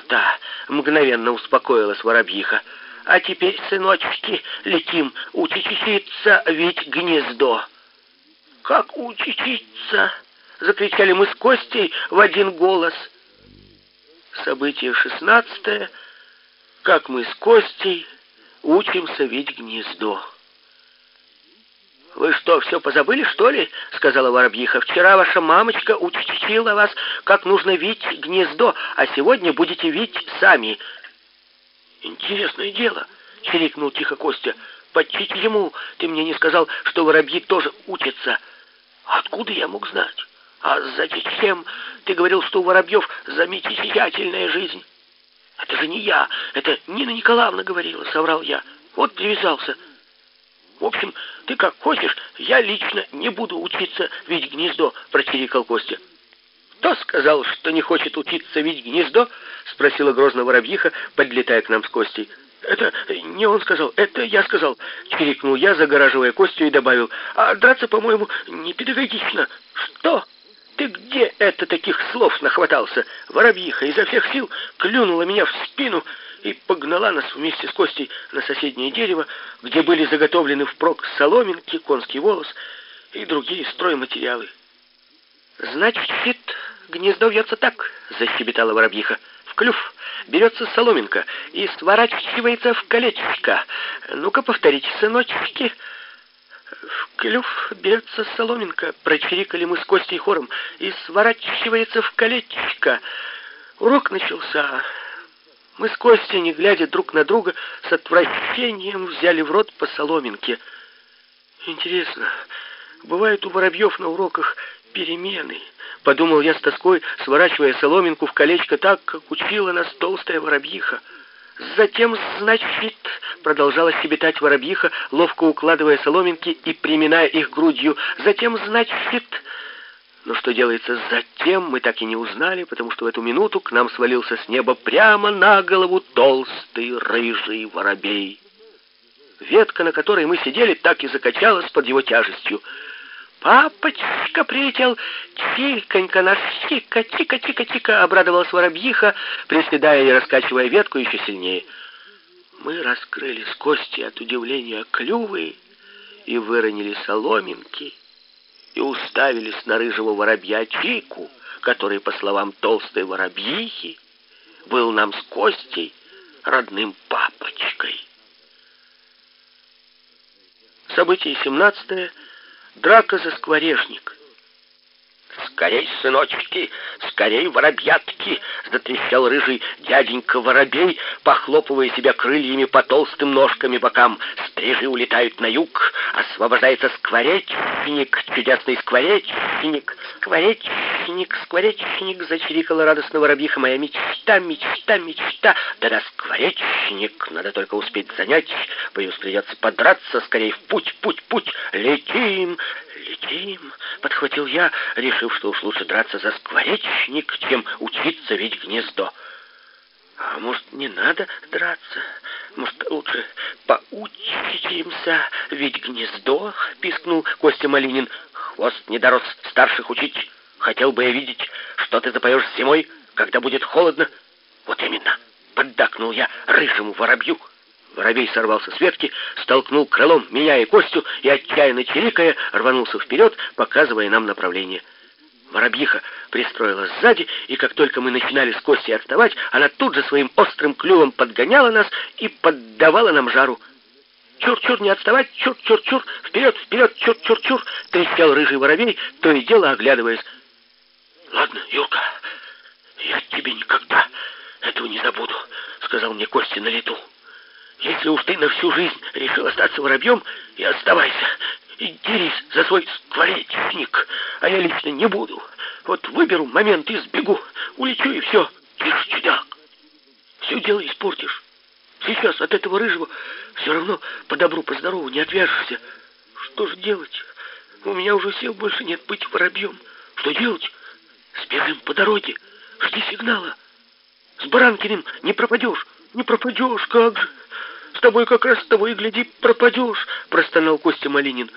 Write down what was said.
то-то!» — мгновенно успокоилась воробьиха. «А теперь, сыночки, летим учичиться ведь гнездо». «Как учичиться?» — закричали мы с Костей в один голос. Событие шестнадцатое. Как мы с Костей учимся ведь гнездо. «Вы что, все позабыли, что ли?» — сказала Воробьиха. «Вчера ваша мамочка учила вас, как нужно вить гнездо, а сегодня будете вить сами». «Интересное дело», — чирикнул тихо Костя. ему, ты мне не сказал, что воробьи тоже учатся». «Откуда я мог знать?» «А зачем? Ты говорил, что у воробьев замечательная жизнь». «Это же не я, это Нина Николаевна говорила», — соврал я. «Вот привязался». В общем, ты как хочешь, я лично не буду учиться видеть гнездо, прочирикал Костя. Кто сказал, что не хочет учиться видеть гнездо? спросила грозно воробьиха, подлетая к нам с Костей. «Это не он сказал, это я сказал», — чирикнул я, загораживая Костю и добавил. «А драться, по-моему, не педагогично». «Что? Ты где это таких слов нахватался?» Воробьиха изо всех сил клюнула меня в спину и погнала нас вместе с Костей на соседнее дерево, где были заготовлены впрок соломинки, конский волос и другие стройматериалы. «Значит, гнездо вьется так», — защебетала воробьиха. «В клюв берется соломинка и сворачивается в колечко. Ну-ка, повторите, сыночки». «В клюв берется соломинка», — прочирикали мы с Костей хором, «и сворачивается в колечко». Урок начался. Мы с Костей, не глядя друг на друга, с отвращением взяли в рот по соломинке. Интересно, бывают у воробьев на уроках перемены? Подумал я с тоской, сворачивая соломинку в колечко так, как учила нас толстая воробьиха. Затем, значит, продолжала щебетать воробьиха, ловко укладывая соломинки и приминая их грудью. Затем, значит, но что делается затем, мы так и не узнали, потому что в эту минуту к нам свалился с неба прямо на голову толстый рыжий воробей. Ветка, на которой мы сидели, так и закачалась под его тяжестью. «Папочка прилетел! Тихонько наш тика, тика, тика, тика!» — обрадовалась воробьиха, приседая и раскачивая ветку еще сильнее. Мы раскрыли с кости от удивления клювы и выронили соломинки и уставились на рыжего воробья Чику, который, по словам толстой воробьихи, был нам с Костей родным папочкой. Событие 17. Драка за скворечник. «Скорей, сыночки, скорей, воробьятки!» — затрещал рыжий дяденька воробей, похлопывая себя крыльями по толстым ножками бокам. Стрижи улетают на юг, освобождается скворечник, чудесный скворечник. «Скворечник, скворечник!» — зачирикала радостно воробьиха моя мечта, мечта, мечта. Да-да, скворечник, надо только успеть занять, боюсь, придется подраться, скорей в путь, путь, путь. Летим, летим, подхватил я, решив, что уж лучше драться за скворечник, чем учиться ведь гнездо. А может, не надо драться? Может, лучше поучимся ведь гнездо? Пискнул Костя Малинин. Хвост не дорос старших учить. Хотел бы я видеть, что ты запоешь зимой, когда будет холодно. Вот именно, поддакнул я рыжему воробью. Воробей сорвался с ветки, столкнул крылом меня и Костю и, отчаянно чирикая, рванулся вперед, показывая нам направление. Воробьиха пристроилась сзади, и как только мы начинали с Костей отставать, она тут же своим острым клювом подгоняла нас и поддавала нам жару. «Чур-чур, не отставать! Чур-чур-чур! Вперед, вперед! Чур-чур-чур!» — трещал рыжий воробей, то и дело оглядываясь. «Ладно, Юрка, я тебе никогда этого не забуду», — сказал мне Костя на лету. Если уж ты на всю жизнь решил остаться воробьем, и оставайся, и дерись за свой скворечник, а я лично не буду. Вот выберу момент и сбегу, улечу и все. Тише, чудак. Все дело испортишь. Сейчас от этого рыжего все равно по добру, по здорову не отвяжешься. Что же делать? У меня уже сил больше нет быть воробьем. Что делать? Сбежим по дороге. Жди сигнала. С Баранкиным не пропадешь. Не пропадешь, как же? С тобой как раз с тобой и гляди, пропадешь, простонал Костя Малинин.